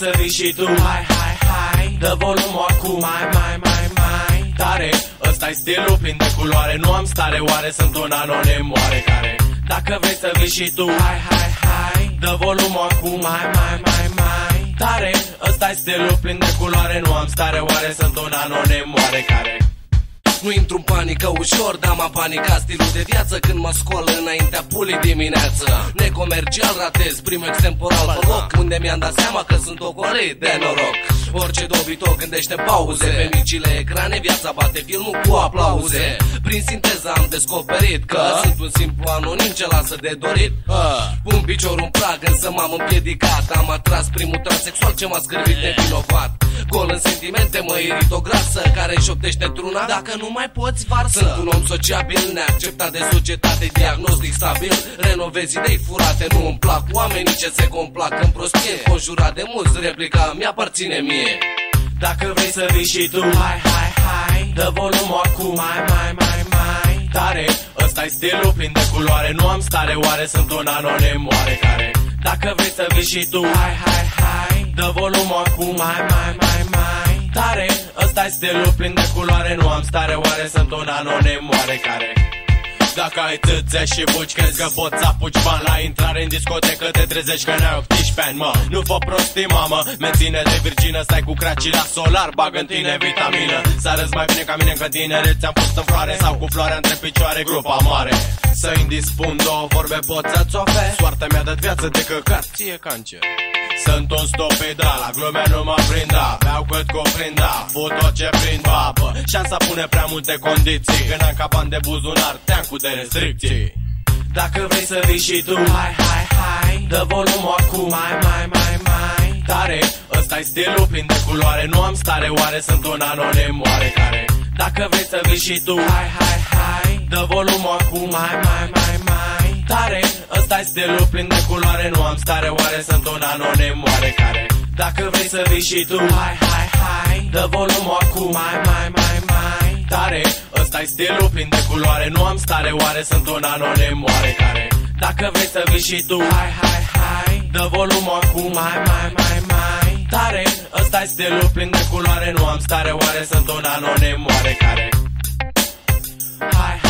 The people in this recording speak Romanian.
să vii și tu Hai, hai, hai Dă volumul acum Mai, mai, mai, mai Tare. Ăsta-i stilul plin de culoare Nu am stare, oare sunt un anonim oarecare? Dacă vrei să vii și tu Hai, hai, hai Dă volumul acum Mai, mai, mai, mai Tare. Ăsta-i stilul plin de culoare Nu am stare, oare sunt un anonim oarecare nu intru în panică ușor, dar m-a panicat stilul de viață Când mă scol înaintea pulii dimineață. Necomercial ratez primul extemporal pe loc Unde mi-am dat seama că sunt ocolit de noroc. Orice dobito gândește pauze. Pe micile ecrane viața bate filmul cu aplauze. Prin sinteză am descoperit că Sunt un simplu anonim ce lasă de dorit. Un picior un prag însă m-am împiedicat. Am atras primul transexual ce m-a scârbit nevinovat Gol în sentimente, mă irit o grasă Care șoptește truna. Dacă nu mai poți varsă Sunt un om sociabil, neacceptat de societate Diagnostic stabil, renovez idei furate Nu îmi plac oamenii ce se complac în prostie. Conjurat de mulți, replica mi-aparține mie. Dacă vrei să vii și tu Hai, hai, hai. Dă volumul acum. Mai, mai, mai, mai. Tare ăsta-i stilul plin de culoare. Nu am stare, oare sunt un anonim oarecare? Dacă vrei să vii și tu Hai, hai, hai Dă volumul acum Mai, mai, mai, mai. Tare ăsta-i stilul plin de culoare. Nu am stare, oare sunt un anonim oarecare? Dacă ai tâțe și buci Crezi că poți să apuci bani la intrare în discotecă Te trezești că n-ai 18 ani, mă. Nu fă prostii, mamă Menține de virgină, stai cu cracii la solar Bag în tine vitamină. Să arăți mai bine ca mine că tinere Ți-am pus în floare sau cu floarea între picioare Grupa mare Să indispun două vorbe pot să-ți oferi Soarta mea de viață de căcat Ție cancer sunt un stopida, la glume nu mă prinda Beau cât cuprinda, fut tot ce prind. Babă Șansa pune prea multe condiții. Când am caban de buzunar, te cu de restricții. Dacă vrei să vii și tu Hai, hai, hai. Dă volumul acum. Mai, mai, mai, mai. Tare, ăsta-i stilul plin de culoare. Nu am stare, oare sunt un anonim oarecare? Dacă vrei să vii și tu Hai, hai, hai. Dă volumul acum. Mai, mai, mai, mai. Tare, ăsta-i stilul plin de culoare Nu am stare, oare sunt un anonim oarecare? Dacă vrei să vii și tu Hai, hai, hai Dă volumul acum. Mai, mai, mai, mai Tare, ăsta-i stilul plin de culoare Nu am stare, oare sunt un anonim oarecare? Dacă vrei să vii și tu Hai, hai, hai Dă volumul acum. Mai, mai, mai, mai Tare, ăsta-i stilul plin de culoare Nu am stare, oare sunt un anonim oarecare? Hai, hai, hai My